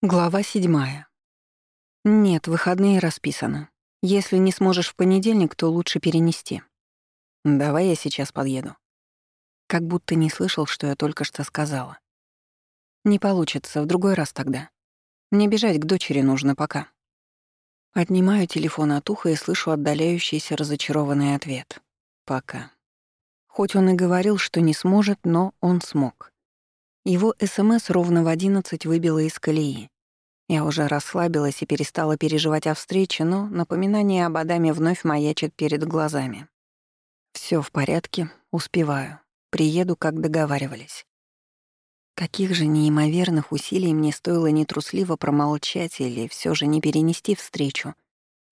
Глава седьмая. Нет, выходные расписаны. Если не сможешь в понедельник, то лучше перенести. Давай я сейчас подъеду. Как будто не слышал, что я только что сказала. Не получится, в другой раз тогда. Мне бежать к дочери нужно пока. Отнимаю телефон от уха и слышу отдаляющийся разочарованный ответ. Пока. Хоть он и говорил, что не сможет, но он смог. Его СМС ровно в одиннадцать выбило из колеи. Я уже расслабилась и перестала переживать о встрече, но напоминание об Адаме вновь маячит перед глазами. Все в порядке, успеваю. Приеду, как договаривались. Каких же неимоверных усилий мне стоило нетрусливо промолчать или все же не перенести встречу,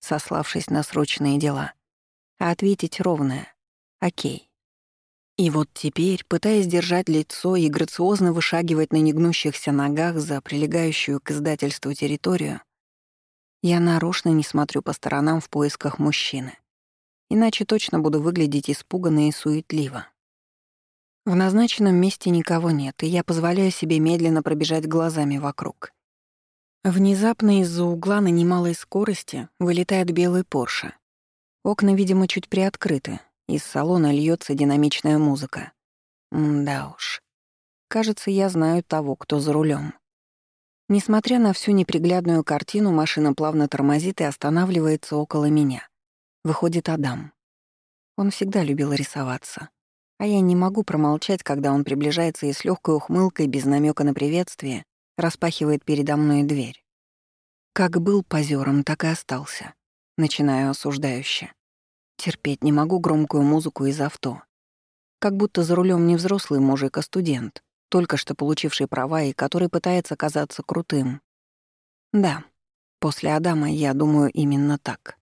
сославшись на срочные дела, а ответить ровное «Окей». И вот теперь, пытаясь держать лицо и грациозно вышагивать на негнущихся ногах за прилегающую к издательству территорию, я нарочно не смотрю по сторонам в поисках мужчины. Иначе точно буду выглядеть испуганно и суетливо. В назначенном месте никого нет, и я позволяю себе медленно пробежать глазами вокруг. Внезапно из-за угла на немалой скорости вылетает белый Порше. Окна, видимо, чуть приоткрыты, из салона льется динамичная музыка. Да уж. Кажется, я знаю того, кто за рулем. Несмотря на всю неприглядную картину, машина плавно тормозит и останавливается около меня. Выходит Адам. Он всегда любил рисоваться. А я не могу промолчать, когда он приближается и с легкой ухмылкой, без намека на приветствие, распахивает передо мной дверь. Как был позером, так и остался. Начинаю осуждающе. Терпеть не могу громкую музыку из авто. Как будто за рулем не взрослый мужик, а студент, только что получивший права и который пытается казаться крутым. Да, после Адама я думаю именно так.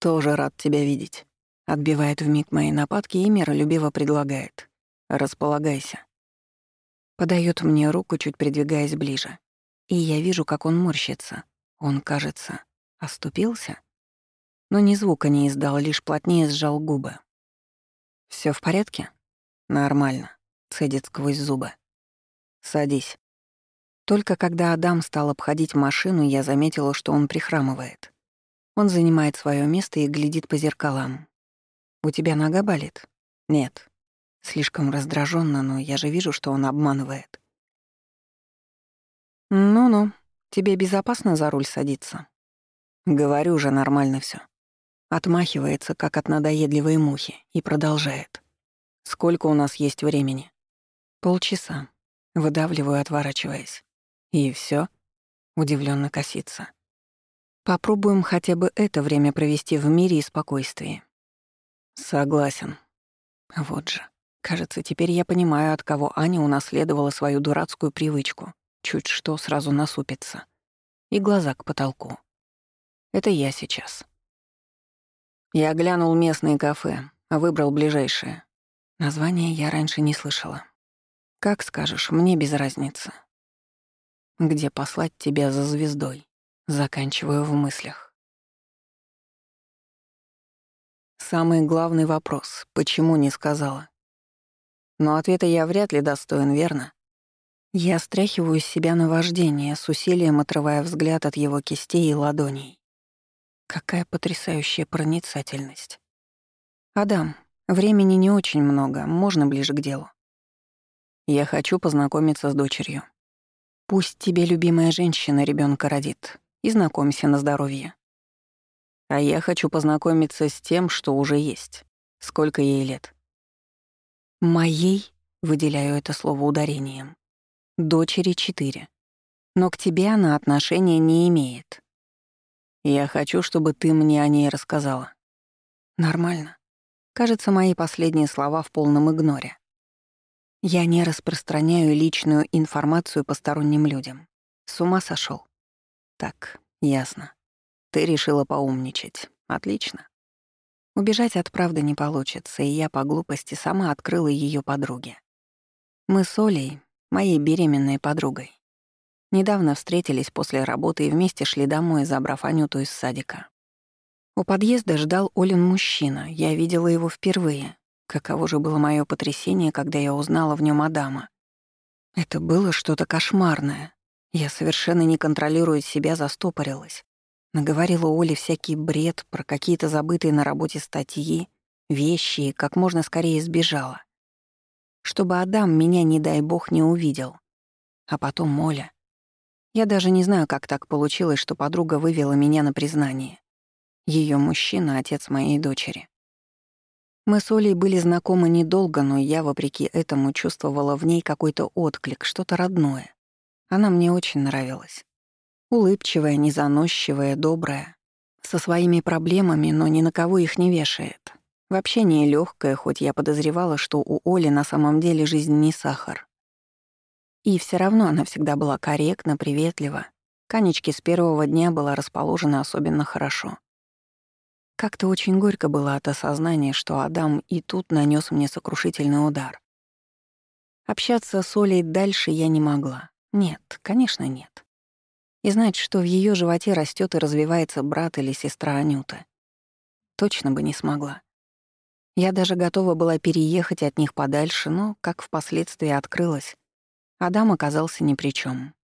«Тоже рад тебя видеть», — отбивает вмиг мои нападки и миролюбиво предлагает. «Располагайся». Подает мне руку, чуть придвигаясь ближе. И я вижу, как он морщится. Он, кажется, оступился но ни звука не издал, лишь плотнее сжал губы. Все в порядке?» «Нормально», — цедит сквозь зубы. «Садись». Только когда Адам стал обходить машину, я заметила, что он прихрамывает. Он занимает свое место и глядит по зеркалам. «У тебя нога болит?» «Нет». Слишком раздраженно, но я же вижу, что он обманывает. «Ну-ну, тебе безопасно за руль садиться?» «Говорю же, нормально все. Отмахивается, как от надоедливой мухи, и продолжает. «Сколько у нас есть времени?» «Полчаса». Выдавливаю, отворачиваясь. «И все? удивленно косится. «Попробуем хотя бы это время провести в мире и спокойствии». «Согласен». Вот же. Кажется, теперь я понимаю, от кого Аня унаследовала свою дурацкую привычку. Чуть что сразу насупится. И глаза к потолку. Это я сейчас. Я глянул местные кафе, а выбрал ближайшее. Название я раньше не слышала. Как скажешь, мне без разницы. Где послать тебя за звездой? Заканчиваю в мыслях. Самый главный вопрос — почему не сказала? Но ответа я вряд ли достоин, верно? Я стряхиваю с себя наваждение, с усилием отрывая взгляд от его кистей и ладоней. Какая потрясающая проницательность. «Адам, времени не очень много, можно ближе к делу. Я хочу познакомиться с дочерью. Пусть тебе любимая женщина ребенка родит, и знакомься на здоровье. А я хочу познакомиться с тем, что уже есть. Сколько ей лет? Моей, выделяю это слово ударением, дочери четыре. Но к тебе она отношения не имеет. Я хочу, чтобы ты мне о ней рассказала. Нормально. Кажется, мои последние слова в полном игноре. Я не распространяю личную информацию посторонним людям. С ума сошел. Так, ясно. Ты решила поумничать. Отлично. Убежать от правды не получится, и я по глупости сама открыла ее подруге. Мы с Олей, моей беременной подругой, Недавно встретились после работы и вместе шли домой, забрав Анюту из садика. У подъезда ждал Олин мужчина, я видела его впервые. Каково же было мое потрясение, когда я узнала в нем Адама. Это было что-то кошмарное. Я совершенно не контролируя себя, застопорилась. Наговорила Оле всякий бред про какие-то забытые на работе статьи, вещи и как можно скорее сбежала. Чтобы Адам меня, не дай бог, не увидел. А потом Оля. Я даже не знаю, как так получилось, что подруга вывела меня на признание. Ее мужчина — отец моей дочери. Мы с Олей были знакомы недолго, но я, вопреки этому, чувствовала в ней какой-то отклик, что-то родное. Она мне очень нравилась. Улыбчивая, незаносчивая, добрая. Со своими проблемами, но ни на кого их не вешает. В общении легкая, хоть я подозревала, что у Оли на самом деле жизнь не сахар. И все равно она всегда была корректна, приветлива. Канечке с первого дня была расположена особенно хорошо. Как-то очень горько было от осознания, что Адам и тут нанес мне сокрушительный удар. Общаться с Олей дальше я не могла. Нет, конечно, нет. И знать, что в ее животе растет и развивается брат или сестра Анюта. Точно бы не смогла. Я даже готова была переехать от них подальше, но, как впоследствии открылось, Адам оказался ни при чем.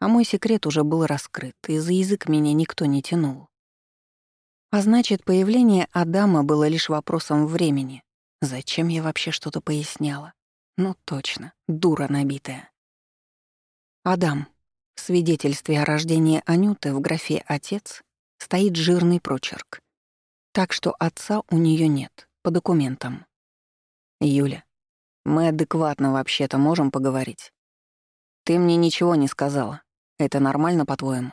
А мой секрет уже был раскрыт, и за язык меня никто не тянул. А значит, появление Адама было лишь вопросом времени. Зачем я вообще что-то поясняла? Ну точно, дура набитая. Адам. В свидетельстве о рождении Анюты в графе «Отец» стоит жирный прочерк. Так что отца у нее нет по документам. Юля, мы адекватно вообще-то можем поговорить. Ты мне ничего не сказала. Это нормально, по-твоему?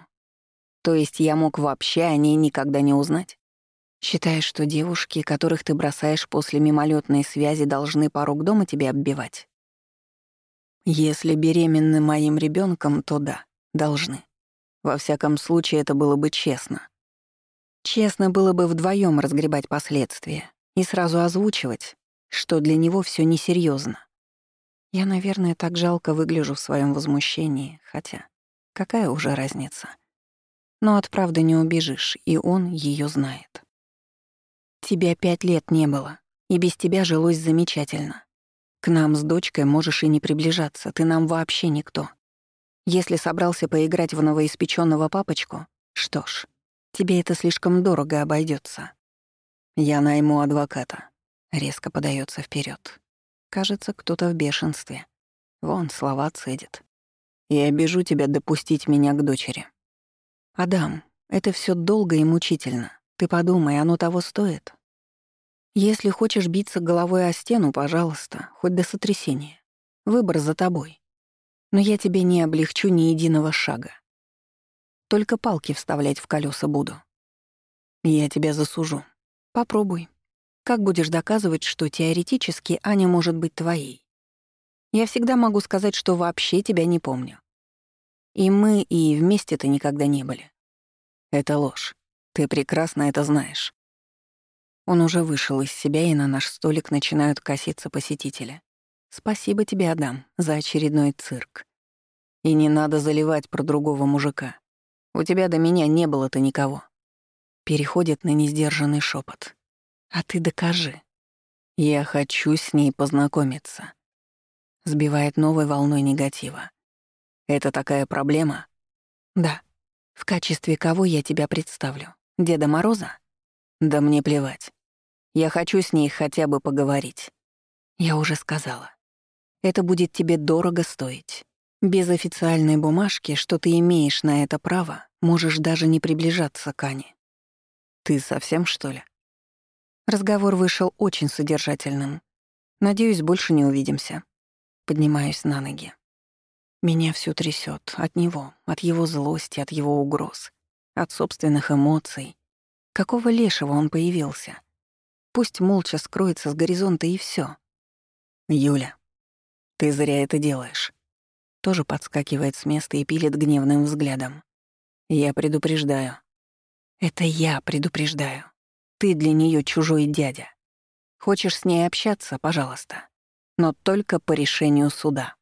То есть я мог вообще о ней никогда не узнать? Считаешь, что девушки, которых ты бросаешь после мимолетной связи, должны порог дома тебе оббивать? Если беременны моим ребенком, то да, должны. Во всяком случае, это было бы честно. Честно было бы вдвоем разгребать последствия, и сразу озвучивать, что для него все несерьезно. Я, наверное, так жалко выгляжу в своем возмущении, хотя какая уже разница? Но от правды не убежишь, и он ее знает. Тебя пять лет не было, и без тебя жилось замечательно. К нам с дочкой можешь и не приближаться, ты нам вообще никто. Если собрался поиграть в новоиспеченного папочку, что ж, тебе это слишком дорого обойдется. Я найму адвоката. Резко подается вперед. Кажется, кто-то в бешенстве. Вон, слова цедит. Я обижу тебя допустить меня к дочери. Адам, это все долго и мучительно. Ты подумай, оно того стоит? Если хочешь биться головой о стену, пожалуйста, хоть до сотрясения. Выбор за тобой. Но я тебе не облегчу ни единого шага. Только палки вставлять в колеса буду. Я тебя засужу. Попробуй. Как будешь доказывать, что теоретически Аня может быть твоей? Я всегда могу сказать, что вообще тебя не помню. И мы и вместе-то никогда не были. Это ложь. Ты прекрасно это знаешь. Он уже вышел из себя, и на наш столик начинают коситься посетители. Спасибо тебе, Адам, за очередной цирк. И не надо заливать про другого мужика. У тебя до меня не было-то никого переходит на несдержанный шепот. «А ты докажи. Я хочу с ней познакомиться». Сбивает новой волной негатива. «Это такая проблема?» «Да. В качестве кого я тебя представлю? Деда Мороза?» «Да мне плевать. Я хочу с ней хотя бы поговорить». «Я уже сказала. Это будет тебе дорого стоить. Без официальной бумажки, что ты имеешь на это право, можешь даже не приближаться к Ане. «Ты совсем, что ли?» Разговор вышел очень содержательным. Надеюсь, больше не увидимся. Поднимаюсь на ноги. Меня всё трясёт от него, от его злости, от его угроз, от собственных эмоций. Какого лешего он появился? Пусть молча скроется с горизонта и всё. «Юля, ты зря это делаешь». Тоже подскакивает с места и пилит гневным взглядом. «Я предупреждаю, это я предупреждаю. Ты для нее чужой дядя. Хочешь с ней общаться, пожалуйста. Но только по решению суда.